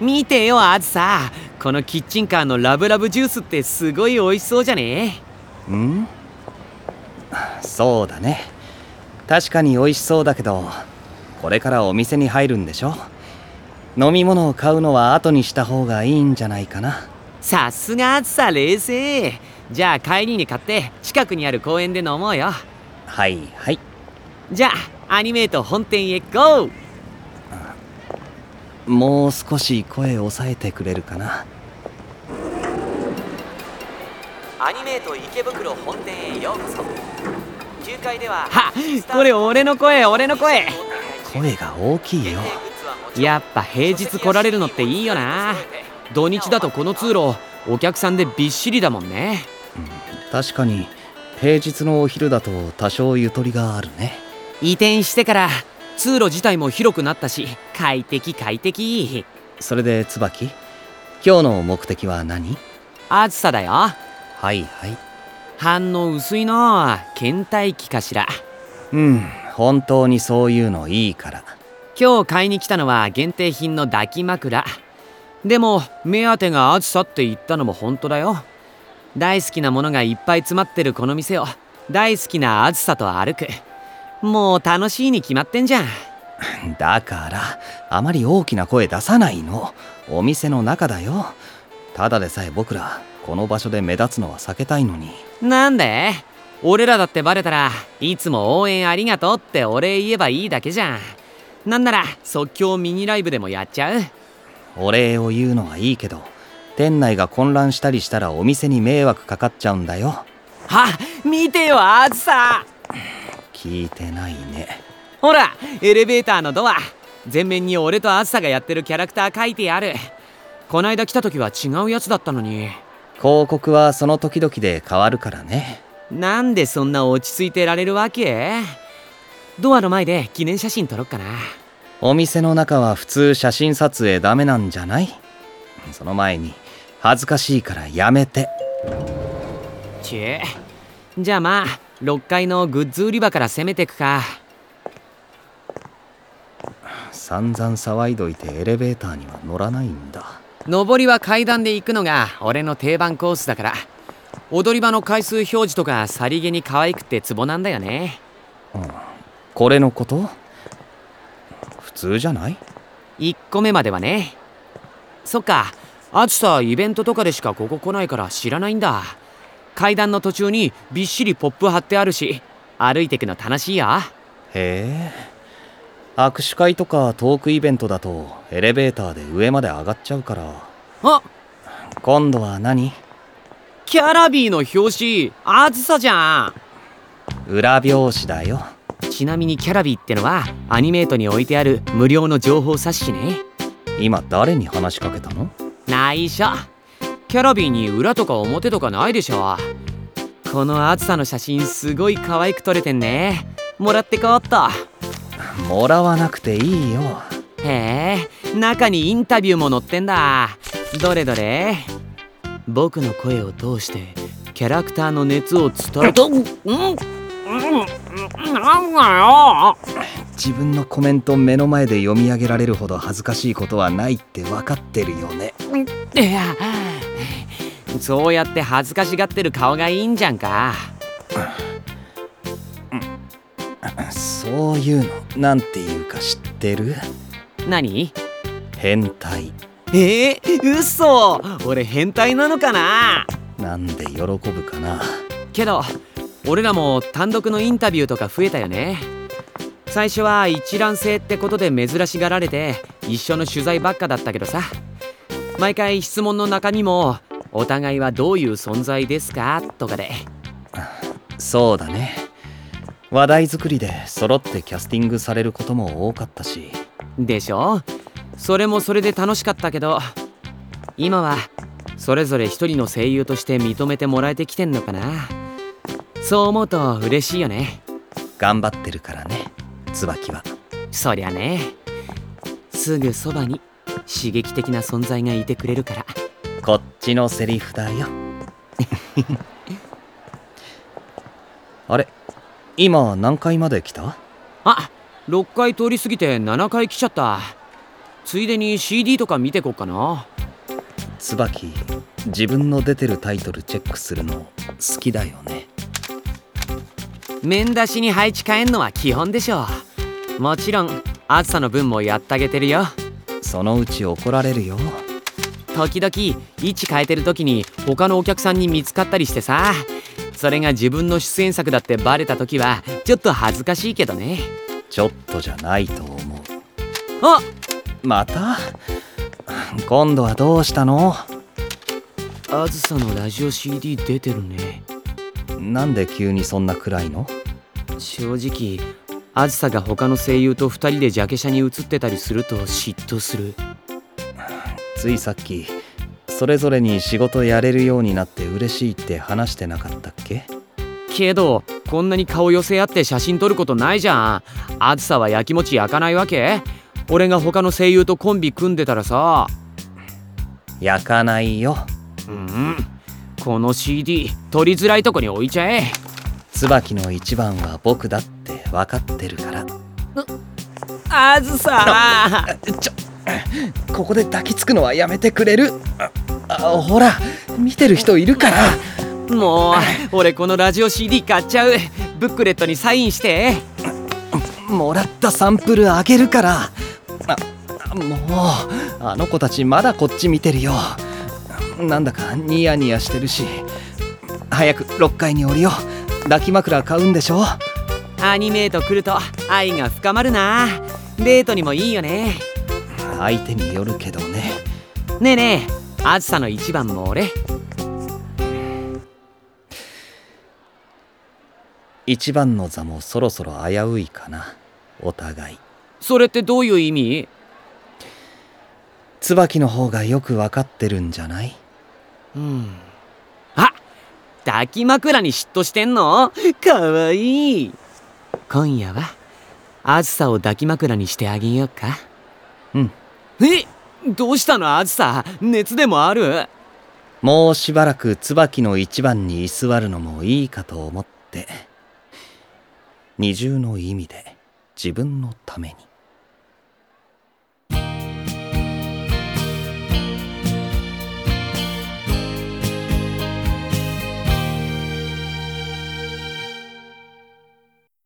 見てよあずさ。このキッチンカーのラブラブジュースってすごい美味しそうじゃね？ん？そうだね。確かに美味しそうだけどこれからお店に入るんでしょ？飲み物を買うのは後にした方がいいんじゃないかな。さすがあずさ冷静。じゃあ帰りに買って近くにある公園で飲もうよ。はいはい。じゃあアニメート本店へゴーもう少し声を抑えてくれるかな。アニメート池袋本店へようこそ。9階でははこれ俺の声俺の声。声が大きいよ。やっぱ平日来られるのっていいよな。土日だとこの通路お客さんでびっしりだもんね、うん、確かに平日のお昼だと多少ゆとりがあるね。移転してから通路自体も広くなったし快適快適。それで椿今日の目的は何？暑さだよ。はいはい。反応薄いの倦怠期かしら。うん本当にそういうのいいから。今日買いに来たのは限定品の抱き枕。でも目当てが暑さって言ったのも本当だよ。大好きなものがいっぱい詰まってるこの店を大好きな暑さと歩くもう楽しいに決まってんじゃん。だからあまり大きな声出さないの。お店の中だよ。ただでさえ僕らこの場所で目立つのは避けたいのに。なんで？俺らだってバレたらいつも応援ありがとうってお礼言えばいいだけじゃん。なんなら即興ミニライブでもやっちゃう。お礼を言うのはいいけど店内が混乱したりしたらお店に迷惑かかっちゃうんだよ。は見てよあずさ聞いてないね。ほらエレベーターのドア。前面に俺とあずさがやってるキャラクター書いてある。こないだ来た時は違うやつだったのに。広告はその時々で変わるからね。なんでそんな落ち着いてられるわけ？ドアの前で記念写真撮ろっかな。お店の中は普通写真撮影ダメなんじゃない？その前に恥ずかしいからやめて。ちぇじゃあまあ6階のグッズ売り場から攻めてくか。散々騒いどいてエレベーターには乗らないんだ。上りは階段で行くのが俺の定番コースだから。踊り場の回数表示とかさりげに可愛くてツボなんだよね、うん、これのこと？普通じゃない ?1 個目まではね。そっか。暑さイベントとかでしかここ来ないから知らないんだ階段の途中にびっしりポップ貼ってあるし歩いてくの楽しいよへえ。握手会とかトークイベントだとエレベーターで上まで上がっちゃうから。あ！今度は何？キャラビーの表紙あずさじゃん。裏表紙だよ。ちなみにキャラビーってのはアニメートに置いてある無料の情報冊子ね。今誰に話しかけたの？内緒キャラビーに裏とか表とかないでしょ。この暑さの写真すごい可愛く撮れてんね。もらってこっともらわなくていいよ。へえ中にインタビューも載ってんだ。どれどれ。僕の声を通してキャラクターの熱を伝えとうんなんだよ。自分のコメント目の前で読み上げられるほど恥ずかしいことはないって分かってるよね。いやそうやって恥ずかしがってる顔がいいんじゃんか。そういうのなんていうか知ってる？何？変態。えー、嘘。俺変態なのかな？なんで喜ぶかな？けど俺らも単独のインタビューとか増えたよね。最初は一覧性ってことで珍しがられて一緒の取材ばっかだったけどさ。毎回質問の中身も「お互いはどういう存在ですか?」とかで。そうだね。話題作りで揃ってキャスティングされることも多かったし。でしょ？それもそれで楽しかったけど今はそれぞれ一人の声優として認めてもらえてきてんのかな？そう思うと嬉しいよね。頑張ってるからね椿は。そりゃね。すぐそばに刺激的な存在がいてくれるからこっちのセリフだよ。あれ今何階まで来た？あ6階通り過ぎて7階来ちゃった。ついでに CD とか見てこっかな。椿自分の出てるタイトルチェックするの好きだよね。面出しに配置変えんのは基本でしょもちろんあずさの分もやってあげてるよ。そのうち怒られるよ時々位置変えてる時に他のお客さんに見つかったりしてさ。それが自分の出演作だってバレた時はちょっと恥ずかしいけどね。ちょっとじゃないと思う。あ！また？今度はどうしたの？あずさのラジオ CD 出てるね。なんで急にそんな暗いの？正直あずさが他の声優と2人でジャケ写に映ってたりすると嫉妬するついさっきそれぞれに仕事やれるようになって嬉しいって話してなかったっけ？けどこんなに顔寄せ合って写真撮ることないじゃん。あずさはやきもち焼かないわけ。俺が他の声優とコンビ組んでたらさ。焼かないよ。うん。この CD 取りづらいとこに置いちゃえ。椿の一番は僕だって分かってるから。あずさ。ちょ ここで抱きつくのはやめてくれる。ああほら見てる人いるから。もう俺このラジオ CD 買っちゃう。ブックレットにサインして。もらったサンプルあげるから。あもうあの子たちまだこっち見てるよ。なんだかニヤニヤしてるし。早く6階に降りよう。抱き枕買うんでしょ？アニメート来ると愛が深まるな。デートにもいいよね相手によるけどね。ねえねえあずさの一番も俺一番の座もそろそろ危ういかなお互い。それってどういう意味？椿の方がよく分かってるんじゃない？うん。あ抱き枕に嫉妬してんの？かわいい。今夜はあずさを抱き枕にしてあげようか。うんえどうしたのあずさ？熱でもある？もうしばらく椿の一番に居座るのもいいかと思って。二重の意味で自分のために。